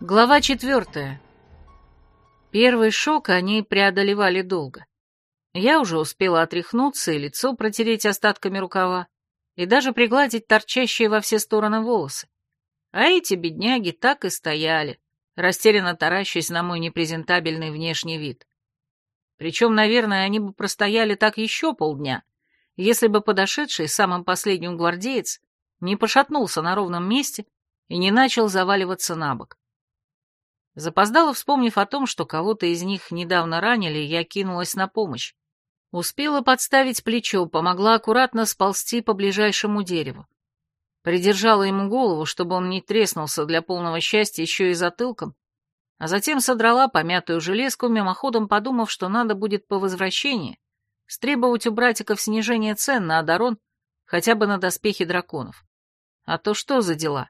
Глава четвертая. Первый шок они преодолевали долго. Я уже успела отряхнуться и лицо протереть остатками рукава, и даже пригладить торчащие во все стороны волосы. А эти бедняги так и стояли, растерянно таращась на мой непрезентабельный внешний вид. Причем, наверное, они бы простояли так еще полдня, если бы подошедший самым последним гвардеец не пошатнулся на ровном месте и не начал заваливаться на бок. Запоздало, вспомнив о том, что кого-то из них недавно ранили, я кинулась на помощь. Успела подставить плечо, помогла аккуратно сползти по ближайшему дереву. Придержала ему голову, чтобы он не треснулся для полного счастья еще и затылком, а затем содрала помятую железку, мимоходом подумав, что надо будет по возвращении стребовать у братиков снижение цен на Адарон хотя бы на доспехи драконов. А то что за дела?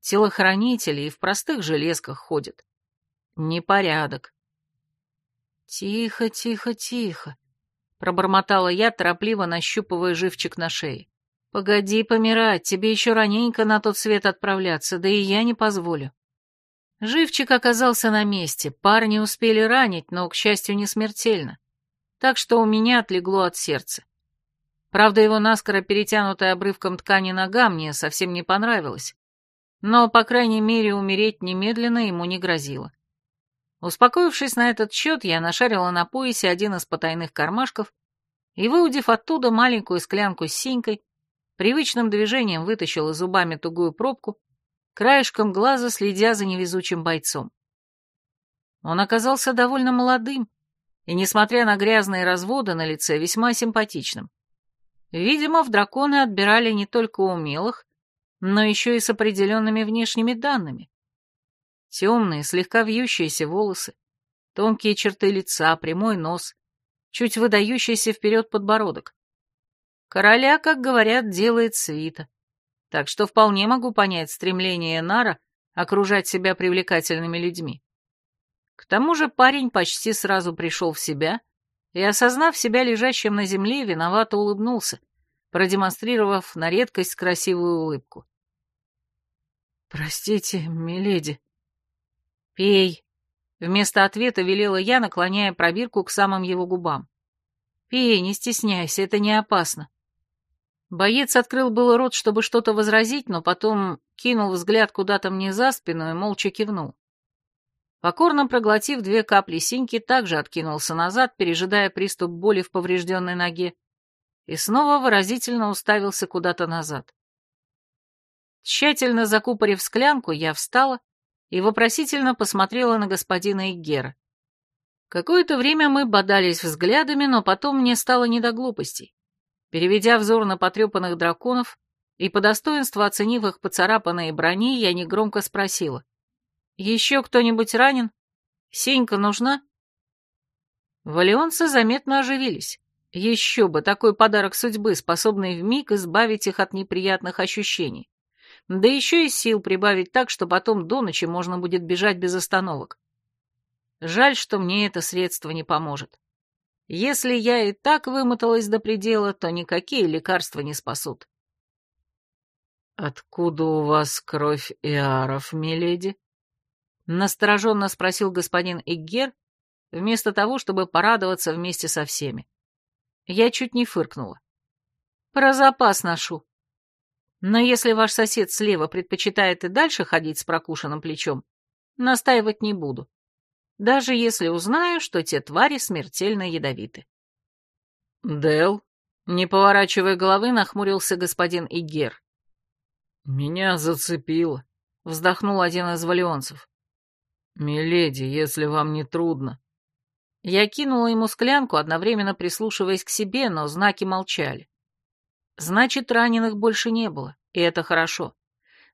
Телохранители и в простых железках ходят. Непорядок. Тихо, тихо, тихо, пробормотала я, торопливо нащупывая живчик на шее. Погоди помирать, тебе еще раненько на тот свет отправляться, да и я не позволю. Живчик оказался на месте, парни успели ранить, но, к счастью, не смертельно. Так что у меня отлегло от сердца. Правда, его наскоро перетянутая обрывком ткани нога мне совсем не понравилась. Но, по крайней мере, умереть немедленно ему не грозило. Успокоившись на этот счет, я нашарила на поясе один из потайных кармашков и, выудив оттуда маленькую склянку с синькой, привычным движением вытащила зубами тугую пробку, краешком глаза следя за невезучим бойцом. Он оказался довольно молодым и, несмотря на грязные разводы на лице, весьма симпатичным. Видимо, в драконы отбирали не только умелых, но еще и с определенными внешними данными. Темные, слегка вьющиеся волосы, тонкие черты лица, прямой нос, чуть выдающийся вперед подбородок. Короля, как говорят, делает свита, так что вполне могу понять стремление Нара окружать себя привлекательными людьми. К тому же парень почти сразу пришел в себя и, осознав себя лежащим на земле, виновато улыбнулся, продемонстрировав на редкость красивую улыбку. «Простите, миледи», «Пей!» — вместо ответа велела я, наклоняя пробирку к самым его губам. «Пей, не стесняйся, это не опасно». Боец открыл было рот, чтобы что-то возразить, но потом кинул взгляд куда-то мне за спину и молча кивнул. Покорно проглотив две капли синьки, также откинулся назад, пережидая приступ боли в поврежденной ноге, и снова выразительно уставился куда-то назад. Тщательно закупорив склянку, я встала и вопросительно посмотрела на господина Иггера. Какое-то время мы бодались взглядами, но потом мне стало не до глупостей. Переведя взор на потрепанных драконов и по достоинству оценив их поцарапанные брони, я негромко спросила. «Еще кто-нибудь ранен? Сенька нужна?» Валионцы заметно оживились. Еще бы, такой подарок судьбы, способный вмиг избавить их от неприятных ощущений да еще и сил прибавить так, что потом до ночи можно будет бежать без остановок. Жаль, что мне это средство не поможет. Если я и так вымоталась до предела, то никакие лекарства не спасут. «Откуда у вас кровь иаров, миледи?» — настороженно спросил господин Иггер, вместо того, чтобы порадоваться вместе со всеми. Я чуть не фыркнула. «Про запас ношу. Но если ваш сосед слева предпочитает и дальше ходить с прокушенным плечом, настаивать не буду. Даже если узнаю, что те твари смертельно ядовиты. Дел, не поворачивая головы, нахмурился господин Игер. Меня зацепило, вздохнул один из валионцев. Миледи, если вам не трудно. Я кинула ему склянку, одновременно прислушиваясь к себе, но знаки молчали. Значит, раненых больше не было, и это хорошо.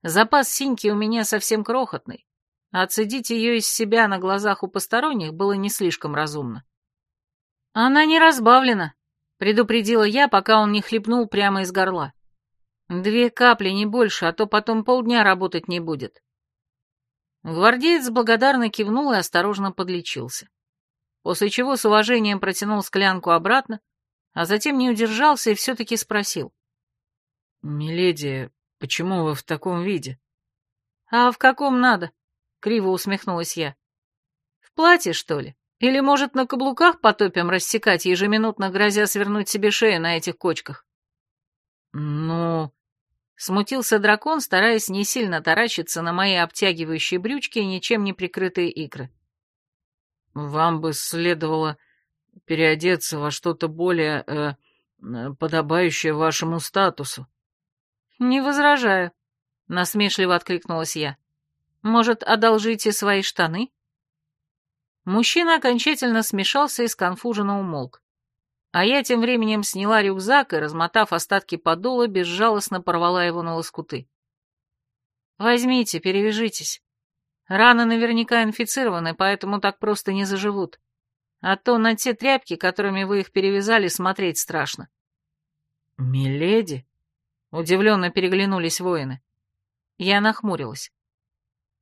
Запас синьки у меня совсем крохотный, а отцедить ее из себя на глазах у посторонних было не слишком разумно. «Она не разбавлена», — предупредила я, пока он не хлебнул прямо из горла. «Две капли, не больше, а то потом полдня работать не будет». Гвардеец благодарно кивнул и осторожно подлечился. После чего с уважением протянул склянку обратно, а затем не удержался и все-таки спросил. «Миледи, почему вы в таком виде?» «А в каком надо? — криво усмехнулась я. «В платье, что ли? Или, может, на каблуках потопим рассекать, ежеминутно грозя свернуть себе шею на этих кочках?» «Ну...» Смутился дракон, стараясь не сильно таращиться на мои обтягивающие брючки и ничем не прикрытые икры. «Вам бы следовало переодеться во что-то более э, подобающее вашему статусу». «Не возражаю», — насмешливо откликнулась я. «Может, одолжите свои штаны?» Мужчина окончательно смешался и сконфуженно умолк. А я тем временем сняла рюкзак и, размотав остатки подола, безжалостно порвала его на лоскуты. «Возьмите, перевяжитесь. Раны наверняка инфицированы, поэтому так просто не заживут. А то на те тряпки, которыми вы их перевязали, смотреть страшно». «Миледи?» — удивленно переглянулись воины. Я нахмурилась.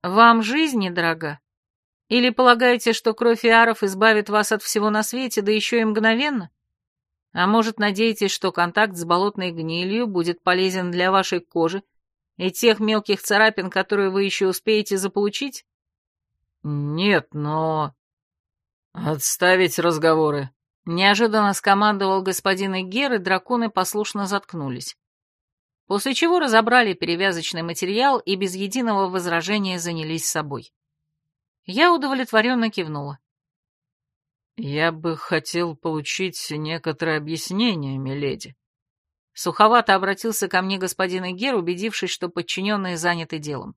«Вам жизнь недорога? Или полагаете, что кровь Иаров избавит вас от всего на свете, да еще и мгновенно? А может, надеетесь, что контакт с болотной гнилью будет полезен для вашей кожи и тех мелких царапин, которые вы еще успеете заполучить? Нет, но... Отставить разговоры. Неожиданно скомандовал господин Игер, и драконы послушно заткнулись. После чего разобрали перевязочный материал и без единого возражения занялись собой. Я удовлетворенно кивнула. «Я бы хотел получить некоторое объяснение, миледи». Суховато обратился ко мне господин Игер, убедившись, что подчиненные заняты делом.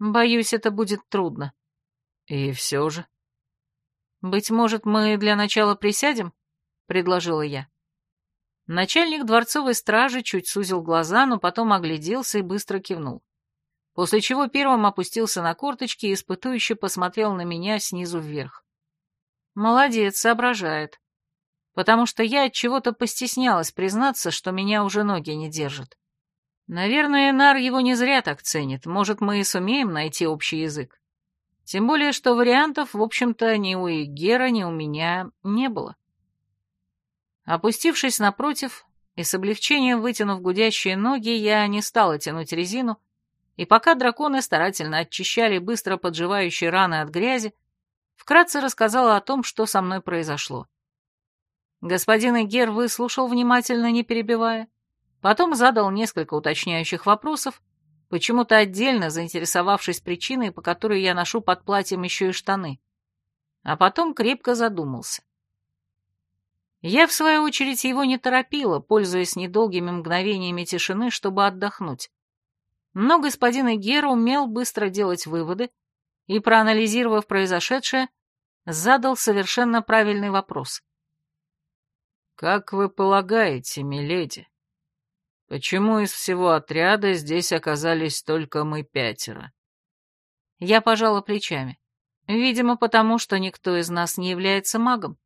«Боюсь, это будет трудно». «И все же?» «Быть может, мы для начала присядем?» — предложила я. Начальник дворцовой стражи чуть сузил глаза, но потом огляделся и быстро кивнул. После чего первым опустился на корточки и испытующе посмотрел на меня снизу вверх. Молодец, соображает. Потому что я от чего-то постеснялась признаться, что меня уже ноги не держат. Наверное, Нар его не зря так ценит. Может, мы и сумеем найти общий язык. Тем более, что вариантов, в общем-то, ни у Игера, ни у меня не было. Опустившись напротив и с облегчением вытянув гудящие ноги, я не стала тянуть резину, и пока драконы старательно очищали быстро подживающие раны от грязи, вкратце рассказала о том, что со мной произошло. Господин Эгер выслушал внимательно, не перебивая, потом задал несколько уточняющих вопросов, почему-то отдельно заинтересовавшись причиной, по которой я ношу под платьем еще и штаны, а потом крепко задумался. Я, в свою очередь, его не торопила, пользуясь недолгими мгновениями тишины, чтобы отдохнуть. Но господин Эгер умел быстро делать выводы, и, проанализировав произошедшее, задал совершенно правильный вопрос. «Как вы полагаете, миледи, почему из всего отряда здесь оказались только мы пятеро?» Я пожала плечами. Видимо, потому что никто из нас не является магом.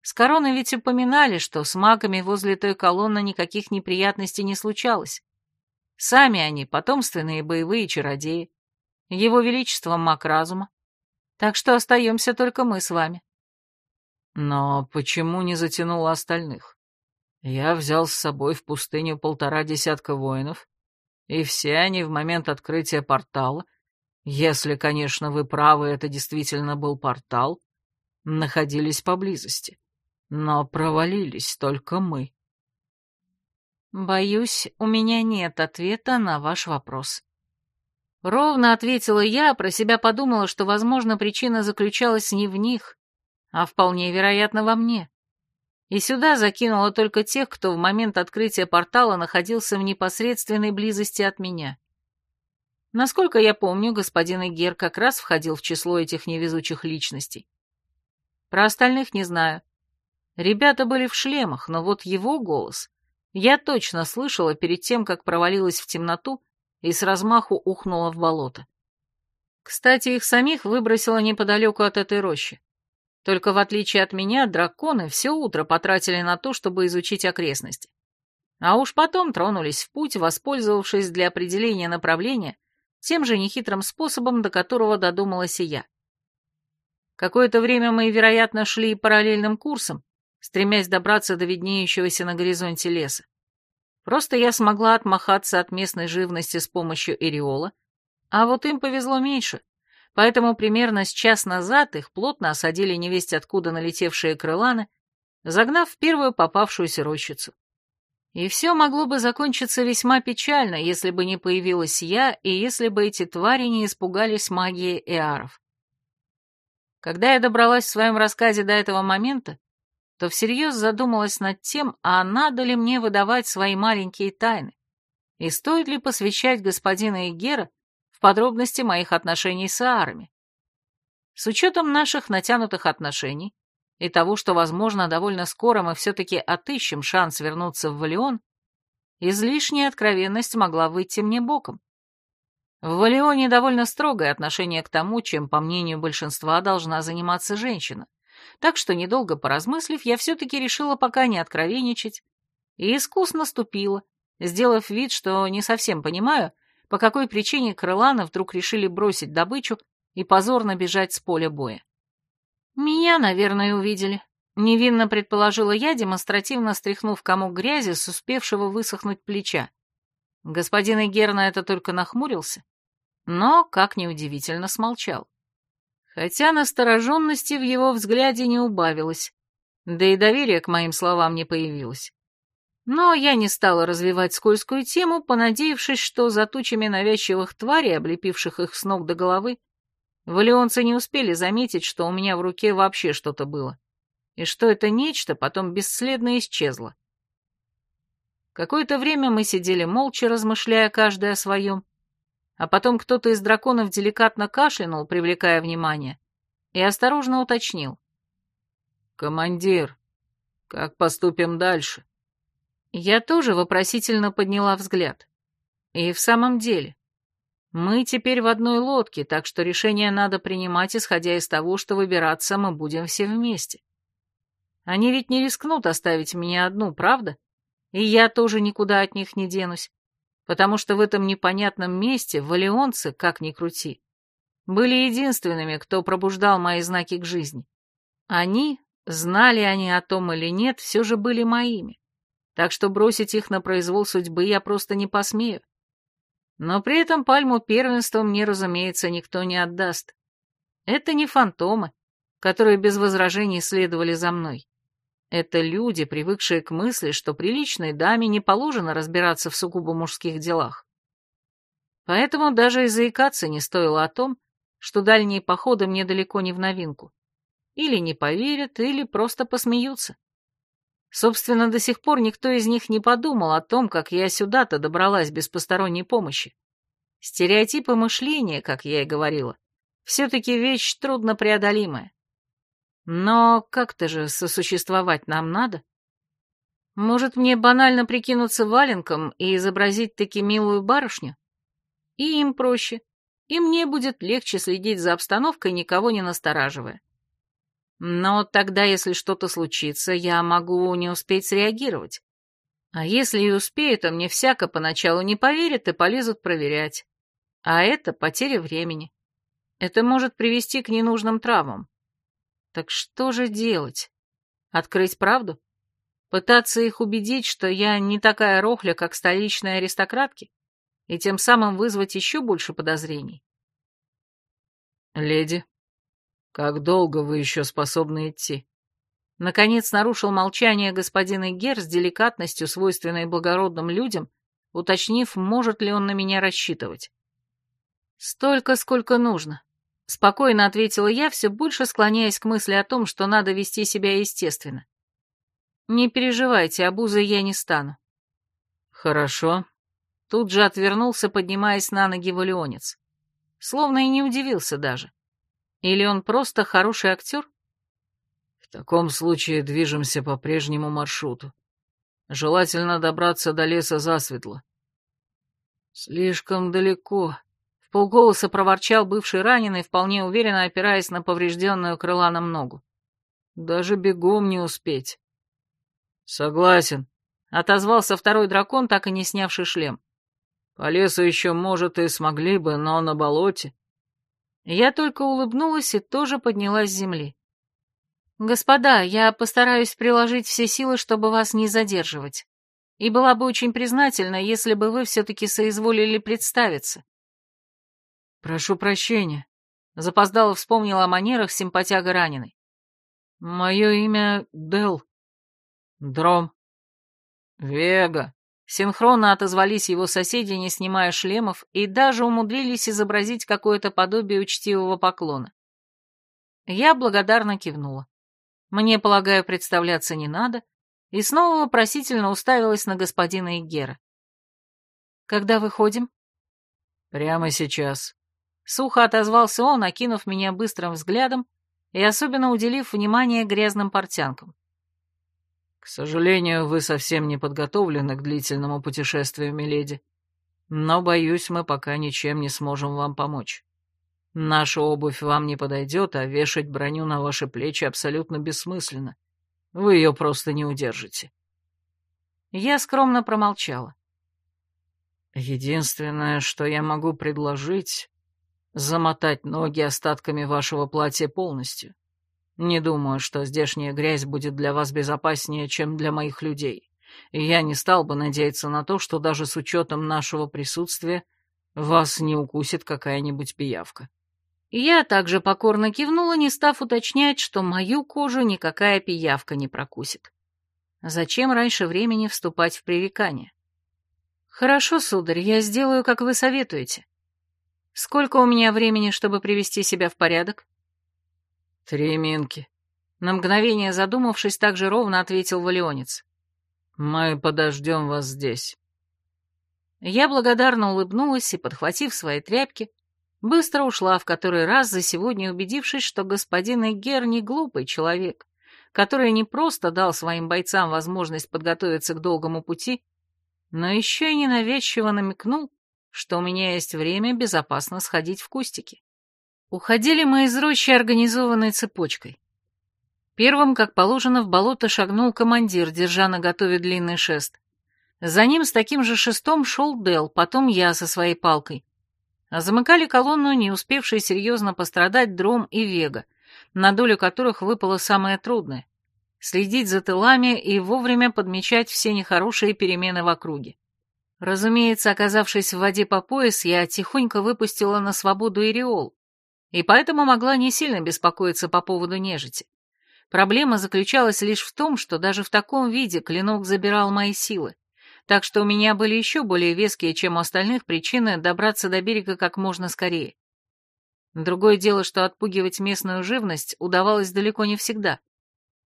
С короной ведь упоминали, что с магами возле той колонны никаких неприятностей не случалось. Сами они потомственные боевые чародеи его величество маг разума. Так что остаемся только мы с вами. Но почему не затянуло остальных? Я взял с собой в пустыню полтора десятка воинов, и все они в момент открытия портала, если, конечно, вы правы, это действительно был портал, находились поблизости. Но провалились только мы. Боюсь, у меня нет ответа на ваш вопрос. Ровно ответила я, про себя подумала, что, возможно, причина заключалась не в них, а вполне вероятно во мне. И сюда закинула только тех, кто в момент открытия портала находился в непосредственной близости от меня. Насколько я помню, господин Игер как раз входил в число этих невезучих личностей. Про остальных не знаю. Ребята были в шлемах, но вот его голос я точно слышала перед тем, как провалилась в темноту и с размаху ухнула в болото. Кстати, их самих выбросило неподалеку от этой рощи. Только в отличие от меня, драконы все утро потратили на то, чтобы изучить окрестности. А уж потом тронулись в путь, воспользовавшись для определения направления тем же нехитрым способом, до которого додумалась и я. Какое-то время мы, вероятно, шли параллельным курсом, стремясь добраться до виднеющегося на горизонте леса. Просто я смогла отмахаться от местной живности с помощью Эриола, а вот им повезло меньше. Поэтому примерно с час назад их плотно осадили невесть откуда налетевшие крыланы, загнав в первую попавшуюся рощицу. И все могло бы закончиться весьма печально, если бы не появилась я, и если бы эти твари не испугались магии эаров. Когда я добралась в своем рассказе до этого момента, то всерьез задумалась над тем, а надо ли мне выдавать свои маленькие тайны, и стоит ли посвящать господина Игера подробности моих отношений с Аарами. С учетом наших натянутых отношений и того, что, возможно, довольно скоро мы все-таки отыщем шанс вернуться в Валион, излишняя откровенность могла выйти мне боком. В Валионе довольно строгое отношение к тому, чем, по мнению большинства, должна заниматься женщина. Так что, недолго поразмыслив, я все-таки решила пока не откровенничать и искусно ступила, сделав вид, что не совсем понимаю, по какой причине крыланы вдруг решили бросить добычу и позорно бежать с поля боя. Меня, наверное, увидели. Невинно предположила я, демонстративно стряхнув комок грязи с успевшего высохнуть плеча. Господин Игер на это только нахмурился но, как неудивительно, смолчал. Хотя настороженности в его взгляде не убавилось, да и доверие к моим словам не появилось. Но я не стала развивать скользкую тему, понадеявшись, что за тучами навязчивых тварей, облепивших их с ног до головы, валионцы не успели заметить, что у меня в руке вообще что-то было, и что это нечто потом бесследно исчезло. Какое-то время мы сидели молча, размышляя каждый о своем, а потом кто-то из драконов деликатно кашлянул, привлекая внимание, и осторожно уточнил. «Командир, как поступим дальше?» Я тоже вопросительно подняла взгляд. И в самом деле, мы теперь в одной лодке, так что решение надо принимать, исходя из того, что выбираться мы будем все вместе. Они ведь не рискнут оставить меня одну, правда? И я тоже никуда от них не денусь потому что в этом непонятном месте валионцы, как ни крути, были единственными, кто пробуждал мои знаки к жизни. Они, знали они о том или нет, все же были моими, так что бросить их на произвол судьбы я просто не посмею. Но при этом пальму первенства мне, разумеется, никто не отдаст. Это не фантомы, которые без возражений следовали за мной. Это люди, привыкшие к мысли, что приличной даме не положено разбираться в сугубо мужских делах. Поэтому даже и заикаться не стоило о том, что дальние походы мне далеко не в новинку. Или не поверят, или просто посмеются. Собственно, до сих пор никто из них не подумал о том, как я сюда-то добралась без посторонней помощи. Стереотипы мышления, как я и говорила, все-таки вещь труднопреодолимая. Но как-то же сосуществовать нам надо. Может, мне банально прикинуться валенком и изобразить таки милую барышню? И им проще, и мне будет легче следить за обстановкой, никого не настораживая. Но тогда, если что-то случится, я могу не успеть среагировать. А если и успею, то мне всяко поначалу не поверят и полезут проверять. А это потеря времени. Это может привести к ненужным травмам. Так что же делать? Открыть правду? Пытаться их убедить, что я не такая рохля, как столичные аристократки? И тем самым вызвать еще больше подозрений? Леди, как долго вы еще способны идти? Наконец нарушил молчание господин Игер с деликатностью, свойственной благородным людям, уточнив, может ли он на меня рассчитывать. «Столько, сколько нужно», Спокойно ответила я, все больше склоняясь к мысли о том, что надо вести себя естественно. Не переживайте, обузой я не стану. Хорошо. Тут же отвернулся, поднимаясь на ноги валионец. Словно и не удивился даже. Или он просто хороший актер? В таком случае движемся по прежнему маршруту. Желательно добраться до леса засветло. Слишком далеко, полголоса проворчал бывший раненый, вполне уверенно опираясь на поврежденную крыланом ногу. «Даже бегом не успеть». «Согласен», — отозвался второй дракон, так и не снявший шлем. «По лесу еще, может, и смогли бы, но на болоте...» Я только улыбнулась и тоже поднялась с земли. «Господа, я постараюсь приложить все силы, чтобы вас не задерживать. И была бы очень признательна, если бы вы все-таки соизволили представиться. «Прошу прощения», Запоздало вспомнила о манерах симпатяга раненый. Мое имя Дел. Дром. Вега. Синхронно отозвались его соседи, не снимая шлемов, и даже умудрились изобразить какое-то подобие учтивого поклона. Я благодарно кивнула. Мне, полагаю, представляться не надо, и снова вопросительно уставилась на господина Игера. «Когда выходим?» «Прямо сейчас». Сухо отозвался он, окинув меня быстрым взглядом и особенно уделив внимание грязным портянкам. «К сожалению, вы совсем не подготовлены к длительному путешествию, миледи. Но, боюсь, мы пока ничем не сможем вам помочь. Наша обувь вам не подойдет, а вешать броню на ваши плечи абсолютно бессмысленно. Вы ее просто не удержите». Я скромно промолчала. «Единственное, что я могу предложить, замотать ноги остатками вашего платья полностью. Не думаю, что здешняя грязь будет для вас безопаснее, чем для моих людей, и я не стал бы надеяться на то, что даже с учетом нашего присутствия вас не укусит какая-нибудь пиявка. Я также покорно кивнула, не став уточнять, что мою кожу никакая пиявка не прокусит. Зачем раньше времени вступать в пререкание? Хорошо, сударь, я сделаю, как вы советуете. Сколько у меня времени, чтобы привести себя в порядок? Три минки. На мгновение задумавшись, так же ровно ответил Валионец. Мы подождем вас здесь. Я благодарно улыбнулась и, подхватив свои тряпки, быстро ушла в который раз за сегодня, убедившись, что господин Эгер не глупый человек, который не просто дал своим бойцам возможность подготовиться к долгому пути, но еще и ненавязчиво намекнул, что у меня есть время безопасно сходить в кустики. Уходили мы из рощи организованной цепочкой. Первым, как положено, в болото шагнул командир, держа на готове длинный шест. За ним с таким же шестом шел Дел, потом я со своей палкой. А замыкали колонну не успевшие серьезно пострадать Дром и Вега, на долю которых выпало самое трудное — следить за тылами и вовремя подмечать все нехорошие перемены в округе. Разумеется, оказавшись в воде по пояс, я тихонько выпустила на свободу Иреол, и поэтому могла не сильно беспокоиться по поводу нежити. Проблема заключалась лишь в том, что даже в таком виде клинок забирал мои силы, так что у меня были еще более веские, чем у остальных, причины добраться до берега как можно скорее. Другое дело, что отпугивать местную живность удавалось далеко не всегда.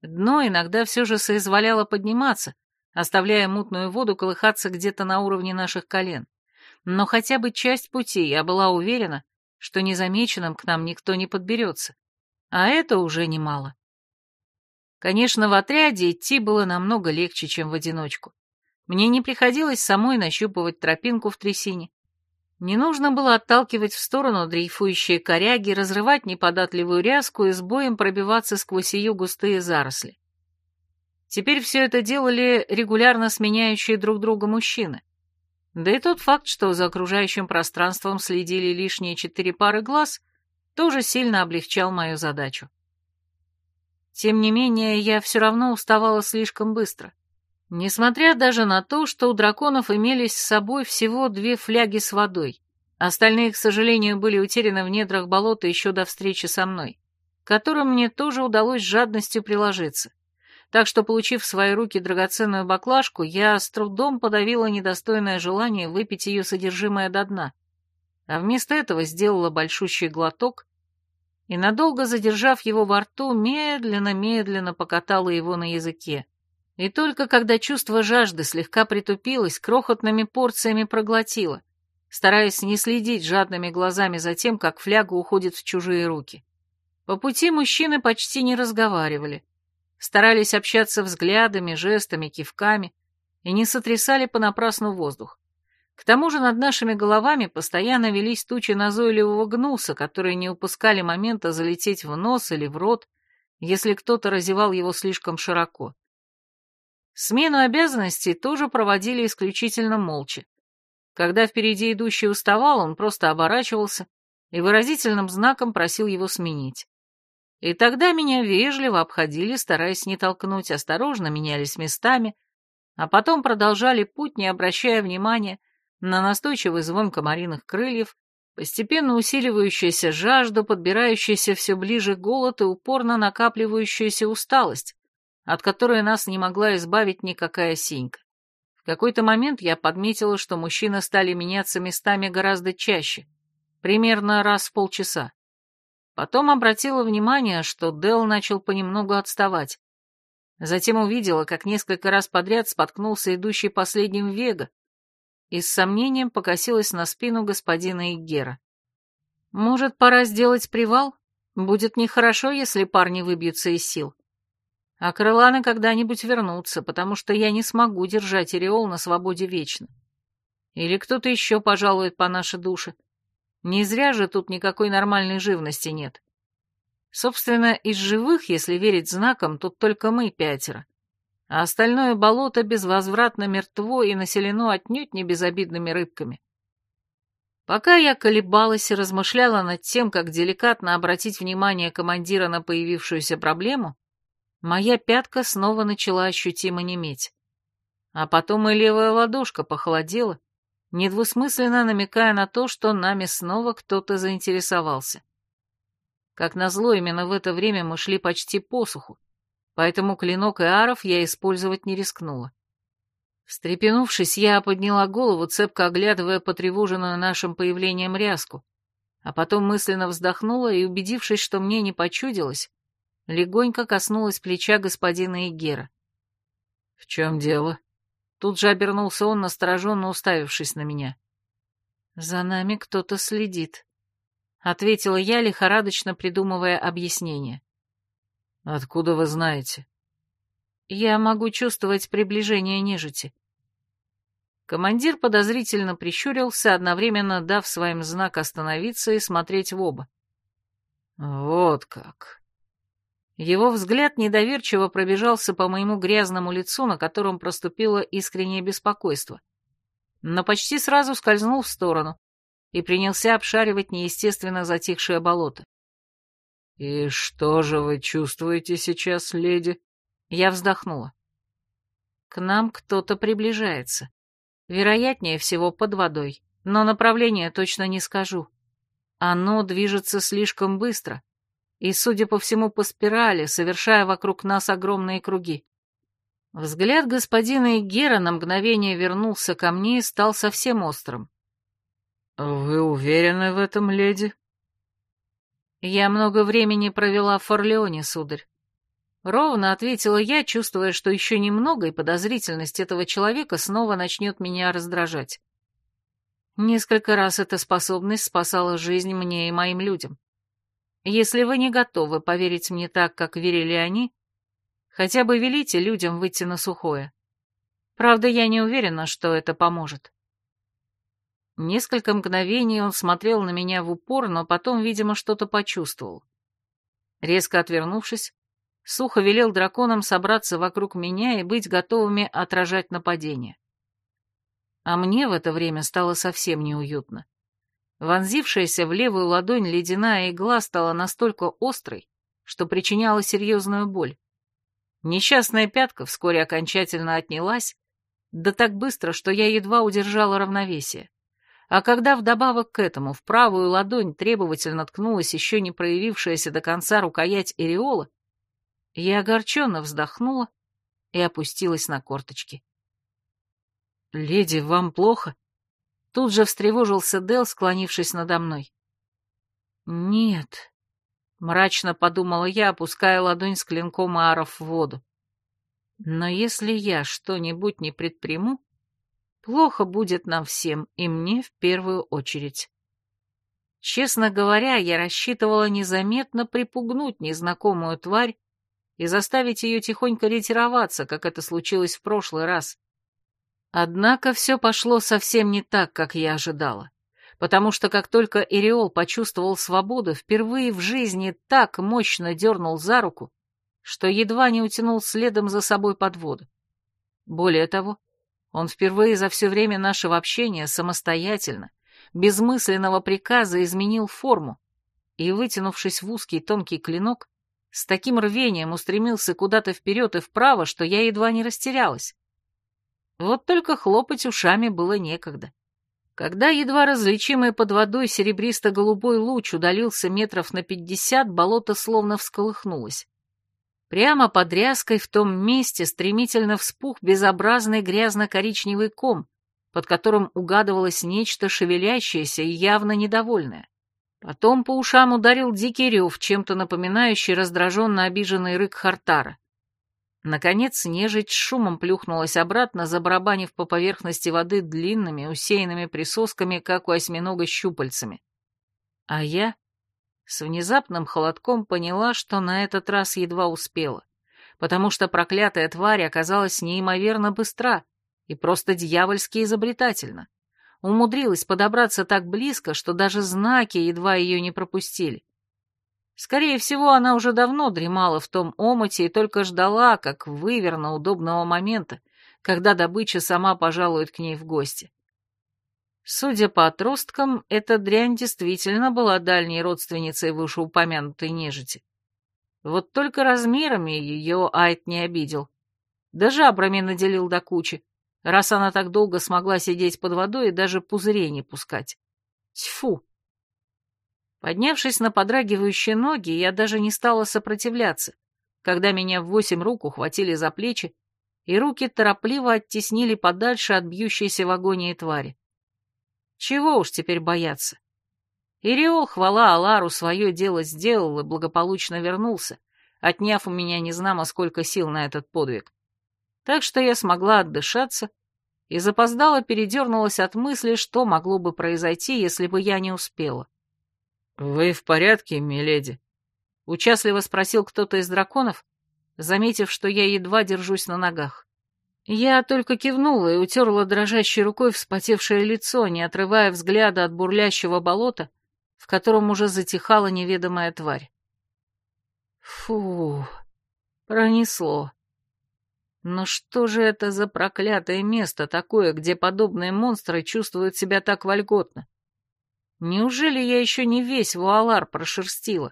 Дно иногда все же соизволяло подниматься, оставляя мутную воду колыхаться где-то на уровне наших колен. Но хотя бы часть пути я была уверена, что незамеченным к нам никто не подберется. А это уже немало. Конечно, в отряде идти было намного легче, чем в одиночку. Мне не приходилось самой нащупывать тропинку в трясине. Не нужно было отталкивать в сторону дрейфующие коряги, разрывать неподатливую ряску и с боем пробиваться сквозь ее густые заросли. Теперь все это делали регулярно сменяющие друг друга мужчины. Да и тот факт, что за окружающим пространством следили лишние четыре пары глаз, тоже сильно облегчал мою задачу. Тем не менее, я все равно уставала слишком быстро. Несмотря даже на то, что у драконов имелись с собой всего две фляги с водой, остальные, к сожалению, были утеряны в недрах болота еще до встречи со мной, к которым мне тоже удалось жадностью приложиться так что, получив в свои руки драгоценную баклажку, я с трудом подавила недостойное желание выпить ее содержимое до дна, а вместо этого сделала большущий глоток и, надолго задержав его во рту, медленно-медленно покатала его на языке. И только когда чувство жажды слегка притупилось, крохотными порциями проглотила, стараясь не следить жадными глазами за тем, как фляга уходит в чужие руки. По пути мужчины почти не разговаривали, старались общаться взглядами, жестами, кивками и не сотрясали понапрасну воздух. К тому же над нашими головами постоянно велись тучи назойливого гнуса, которые не упускали момента залететь в нос или в рот, если кто-то разевал его слишком широко. Смену обязанностей тоже проводили исключительно молча. Когда впереди идущий уставал, он просто оборачивался и выразительным знаком просил его сменить. И тогда меня вежливо обходили, стараясь не толкнуть, осторожно менялись местами, а потом продолжали путь, не обращая внимания на настойчивый звон комариных крыльев Постепенно усиливающаяся жажда, подбирающаяся все ближе голод и упорно накапливающаяся усталость, от которой нас не могла избавить никакая синька. В какой-то момент я подметила, что мужчины стали меняться местами гораздо чаще, примерно раз в полчаса. Потом обратила внимание, что Дел начал понемногу отставать. Затем увидела, как несколько раз подряд споткнулся идущий последним Вега, и с сомнением покосилась на спину господина Иггера. «Может, пора сделать привал? Будет нехорошо, если парни выбьются из сил. А крыланы когда-нибудь вернутся, потому что я не смогу держать Ореол на свободе вечно. Или кто-то еще пожалует по нашей душе. Не зря же тут никакой нормальной живности нет. Собственно, из живых, если верить знакам, тут только мы пятеро. А остальное болото безвозвратно мертво и населено отнюдь не безобидными рыбками. Пока я колебалась и размышляла над тем, как деликатно обратить внимание командира на появившуюся проблему, моя пятка снова начала ощутимо неметь. А потом и левая ладошка похолодела, недвусмысленно намекая на то, что нами снова кто-то заинтересовался. Как назло, именно в это время мы шли почти по суху, поэтому клинок и аров я использовать не рискнула. Встрепенувшись, я подняла голову, цепко оглядывая потревоженную нашим появлением ряску, а потом мысленно вздохнула и, убедившись, что мне не почудилось, легонько коснулась плеча господина Игера. «В чем дело?» Тут же обернулся он, настороженно уставившись на меня. «За нами кто-то следит», ответила я, лихорадочно придумывая объяснение. Откуда вы знаете? Я могу чувствовать приближение нежити. Командир подозрительно прищурился, одновременно дав своим знак остановиться и смотреть в оба. Вот как. Его взгляд недоверчиво пробежался по моему грязному лицу, на котором проступило искреннее беспокойство. Но почти сразу скользнул в сторону, и принялся обшаривать неестественно затихшее болото. «И что же вы чувствуете сейчас, леди?» Я вздохнула. «К нам кто-то приближается. Вероятнее всего под водой, но направление точно не скажу. Оно движется слишком быстро, и, судя по всему, по спирали, совершая вокруг нас огромные круги. Взгляд господина Игера на мгновение вернулся ко мне и стал совсем острым. «Вы уверены в этом, леди?» «Я много времени провела в Форлеоне, сударь. Ровно ответила я, чувствуя, что еще немного, и подозрительность этого человека снова начнет меня раздражать. Несколько раз эта способность спасала жизнь мне и моим людям. Если вы не готовы поверить мне так, как верили они, хотя бы велите людям выйти на сухое. Правда, я не уверена, что это поможет. Несколько мгновений он смотрел на меня в упор, но потом, видимо, что-то почувствовал. Резко отвернувшись, сухо велел драконам собраться вокруг меня и быть готовыми отражать нападение. А мне в это время стало совсем неуютно. Вонзившаяся в левую ладонь ледяная игла стала настолько острой, что причиняла серьезную боль. Несчастная пятка вскоре окончательно отнялась, да так быстро, что я едва удержала равновесие. А когда вдобавок к этому в правую ладонь требовательно ткнулась еще не проявившаяся до конца рукоять Эриола, я огорченно вздохнула и опустилась на корточки. «Леди, вам плохо?» Тут же встревожился Дел, склонившись надо мной. «Нет», — мрачно подумала я, опуская ладонь с клинком Ааров в воду. «Но если я что-нибудь не предприму, Плохо будет нам всем, и мне в первую очередь. Честно говоря, я рассчитывала незаметно припугнуть незнакомую тварь и заставить ее тихонько ретироваться, как это случилось в прошлый раз. Однако все пошло совсем не так, как я ожидала, потому что как только Иреол почувствовал свободу, впервые в жизни так мощно дернул за руку, что едва не утянул следом за собой под воду. Более того, он впервые за все время нашего общения самостоятельно, без мысленного приказа изменил форму и, вытянувшись в узкий тонкий клинок, с таким рвением устремился куда-то вперед и вправо, что я едва не растерялась. Вот только хлопать ушами было некогда. Когда едва различимый под водой серебристо-голубой луч удалился метров на пятьдесят, болото словно всколыхнулось. Прямо под ряской в том месте стремительно вспух безобразный грязно-коричневый ком, под которым угадывалось нечто шевелящееся и явно недовольное. Потом по ушам ударил дикий рев, чем-то напоминающий раздраженно обиженный рык Хартара. Наконец нежить с шумом плюхнулась обратно, забарабанив по поверхности воды длинными, усеянными присосками, как у осьминога, щупальцами. А я с внезапным холодком поняла, что на этот раз едва успела, потому что проклятая тварь оказалась неимоверно быстра и просто дьявольски изобретательна. Умудрилась подобраться так близко, что даже знаки едва ее не пропустили. Скорее всего, она уже давно дремала в том омуте и только ждала, как выверна удобного момента, когда добыча сама пожалует к ней в гости. Судя по отросткам, эта дрянь действительно была дальней родственницей вышеупомянутой нежити. Вот только размерами ее Айт не обидел. Да жабрами наделил до кучи, раз она так долго смогла сидеть под водой и даже пузырей не пускать. Тьфу! Поднявшись на подрагивающие ноги, я даже не стала сопротивляться, когда меня в восемь рук ухватили за плечи, и руки торопливо оттеснили подальше от бьющейся в агонии твари. Чего уж теперь бояться? Иреол, хвала Алару, свое дело сделал и благополучно вернулся, отняв у меня незнамо сколько сил на этот подвиг. Так что я смогла отдышаться и запоздало передернулась от мысли, что могло бы произойти, если бы я не успела. «Вы в порядке, миледи?» — участливо спросил кто-то из драконов, заметив, что я едва держусь на ногах. Я только кивнула и утерла дрожащей рукой вспотевшее лицо, не отрывая взгляда от бурлящего болота, в котором уже затихала неведомая тварь. Фу, пронесло. Но что же это за проклятое место такое, где подобные монстры чувствуют себя так вольготно? Неужели я еще не весь вуалар прошерстила?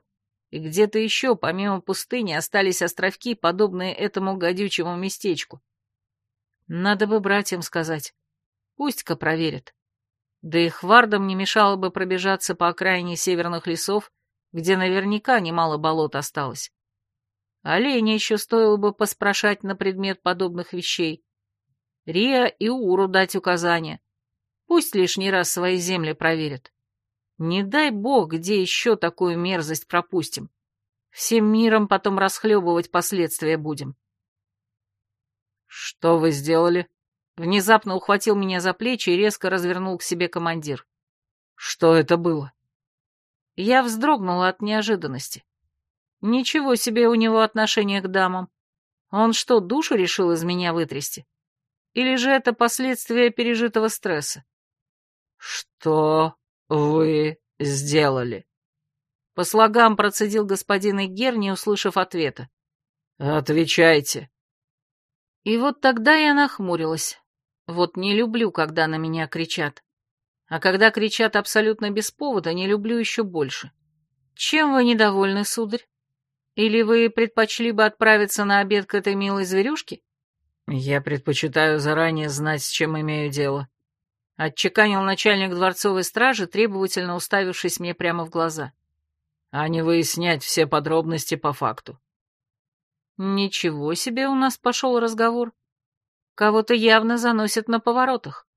И где-то еще, помимо пустыни, остались островки, подобные этому гадючему местечку. Надо бы братьям сказать. Пусть-ка проверят. Да и хвардам не мешало бы пробежаться по окраине северных лесов, где наверняка немало болот осталось. Оленя еще стоило бы поспрашать на предмет подобных вещей. Риа и Уру дать указания. Пусть лишний раз свои земли проверят. Не дай бог, где еще такую мерзость пропустим. Всем миром потом расхлебывать последствия будем. «Что вы сделали?» Внезапно ухватил меня за плечи и резко развернул к себе командир. «Что это было?» Я вздрогнула от неожиданности. Ничего себе у него отношение к дамам. Он что, душу решил из меня вытрясти? Или же это последствия пережитого стресса? «Что вы сделали?» По слогам процедил господин Игер, не услышав ответа. «Отвечайте». И вот тогда я нахмурилась. Вот не люблю, когда на меня кричат. А когда кричат абсолютно без повода, не люблю еще больше. Чем вы недовольны, сударь? Или вы предпочли бы отправиться на обед к этой милой зверюшке? Я предпочитаю заранее знать, с чем имею дело. Отчеканил начальник дворцовой стражи, требовательно уставившись мне прямо в глаза. А не выяснять все подробности по факту. Ничего себе у нас пошел разговор. Кого-то явно заносят на поворотах.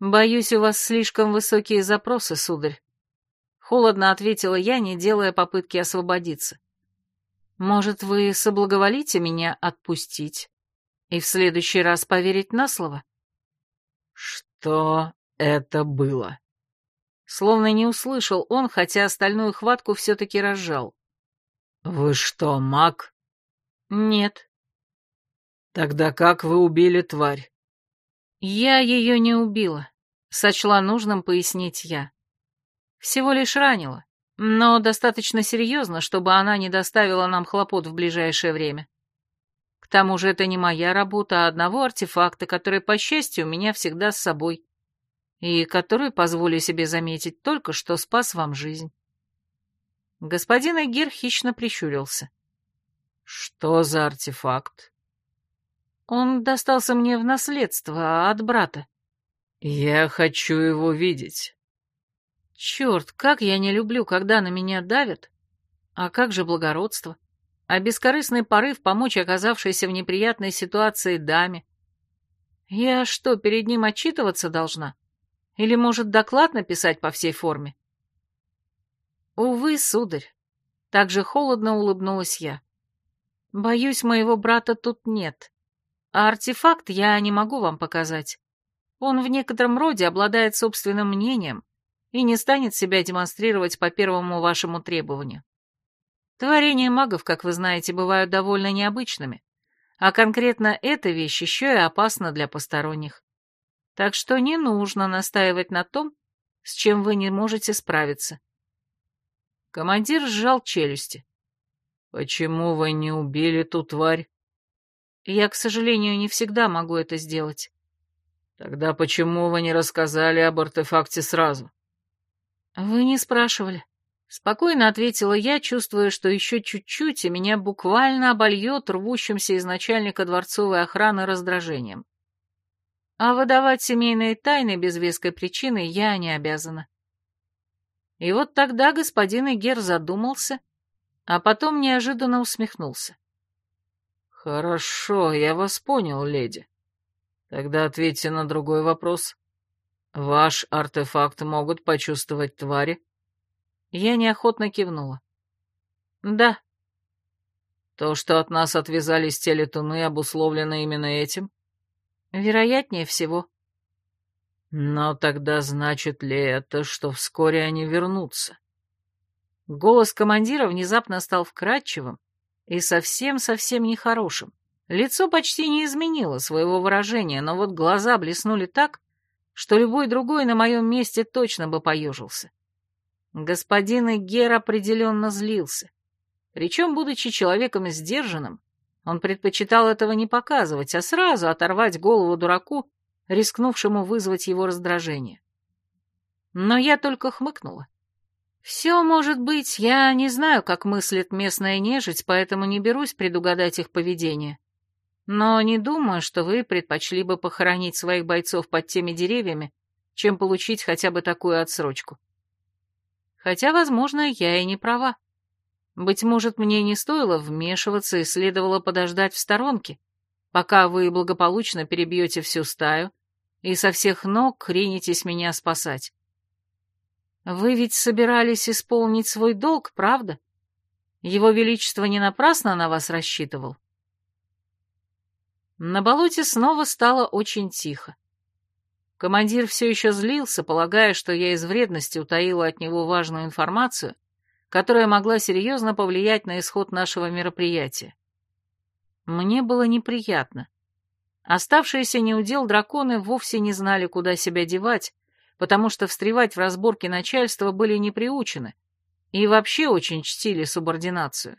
Боюсь, у вас слишком высокие запросы, сударь. Холодно ответила я, не делая попытки освободиться. Может, вы соблаговолите меня отпустить и в следующий раз поверить на слово? Что это было? Словно не услышал он, хотя остальную хватку все-таки разжал. Вы что, маг? Нет. Тогда как вы убили тварь? Я ее не убила, сочла нужным пояснить я. Всего лишь ранила, но достаточно серьезно, чтобы она не доставила нам хлопот в ближайшее время. К тому же это не моя работа, а одного артефакта, который, по счастью, у меня всегда с собой, и который, позволю себе заметить, только что спас вам жизнь. Господин Эгер хищно прищурился. Что за артефакт? Он достался мне в наследство от брата. «Я хочу его видеть». Черт, как я не люблю, когда на меня давят. А как же благородство? А бескорыстный порыв помочь оказавшейся в неприятной ситуации даме? Я что, перед ним отчитываться должна? Или, может, доклад написать по всей форме? Увы, сударь. Так же холодно улыбнулась я. Боюсь, моего брата тут нет. А артефакт я не могу вам показать. Он в некотором роде обладает собственным мнением, и не станет себя демонстрировать по первому вашему требованию. Творения магов, как вы знаете, бывают довольно необычными, а конкретно эта вещь еще и опасна для посторонних. Так что не нужно настаивать на том, с чем вы не можете справиться. Командир сжал челюсти. «Почему вы не убили ту тварь?» «Я, к сожалению, не всегда могу это сделать». «Тогда почему вы не рассказали об артефакте сразу?» «Вы не спрашивали». Спокойно ответила я, чувствуя, что еще чуть-чуть, и меня буквально обольет рвущимся из начальника дворцовой охраны раздражением. А выдавать семейные тайны без веской причины я не обязана. И вот тогда господин Игер задумался, а потом неожиданно усмехнулся. «Хорошо, я вас понял, леди. Тогда ответьте на другой вопрос. Ваш артефакт могут почувствовать твари? Я неохотно кивнула. Да. То, что от нас отвязались те летуны, обусловлено именно этим? Вероятнее всего. Но тогда значит ли это, что вскоре они вернутся? Голос командира внезапно стал вкрадчивым и совсем-совсем нехорошим. Лицо почти не изменило своего выражения, но вот глаза блеснули так, что любой другой на моем месте точно бы поежился. Господин Игер определенно злился. Причем, будучи человеком сдержанным, он предпочитал этого не показывать, а сразу оторвать голову дураку, рискнувшему вызвать его раздражение. Но я только хмыкнула. Все может быть, я не знаю, как мыслит местная нежить, поэтому не берусь предугадать их поведение. Но не думаю, что вы предпочли бы похоронить своих бойцов под теми деревьями, чем получить хотя бы такую отсрочку. Хотя, возможно, я и не права. Быть может, мне не стоило вмешиваться и следовало подождать в сторонке, пока вы благополучно перебьете всю стаю и со всех ног ринетесь меня спасать. Вы ведь собирались исполнить свой долг, правда? Его Величество не напрасно на вас рассчитывал. На болоте снова стало очень тихо. Командир все еще злился, полагая, что я из вредности утаила от него важную информацию, которая могла серьезно повлиять на исход нашего мероприятия. Мне было неприятно. Оставшиеся неудел драконы вовсе не знали, куда себя девать, потому что встревать в разборки начальства были не приучены и вообще очень чтили субординацию.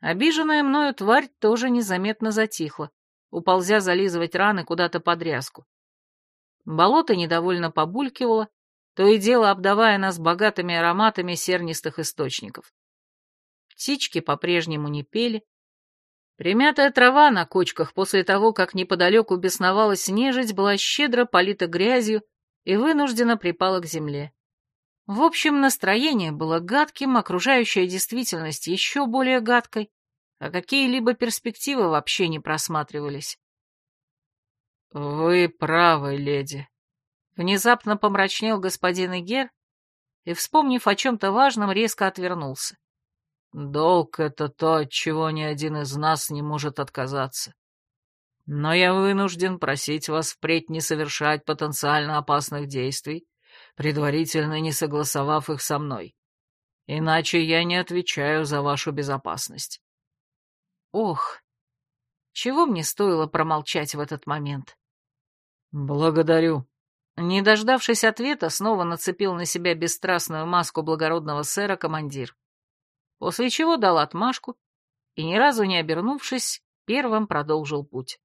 Обиженная мною тварь тоже незаметно затихла, уползя зализывать раны куда-то под ряску. Болото недовольно побулькивало, то и дело обдавая нас богатыми ароматами сернистых источников. Птички по-прежнему не пели. Примятая трава на кочках после того, как неподалеку бесновалась нежить, была щедро полита грязью и вынуждена припала к земле. В общем, настроение было гадким, окружающая действительность еще более гадкой, а какие-либо перспективы вообще не просматривались. «Вы правы, леди», — внезапно помрачнел господин Игер и, вспомнив о чем-то важном, резко отвернулся. «Долг — это то, от чего ни один из нас не может отказаться. Но я вынужден просить вас впредь не совершать потенциально опасных действий, предварительно не согласовав их со мной. Иначе я не отвечаю за вашу безопасность. Ох, чего мне стоило промолчать в этот момент? Благодарю. Не дождавшись ответа, снова нацепил на себя бесстрастную маску благородного сэра командир. После чего дал отмашку и, ни разу не обернувшись, первым продолжил путь.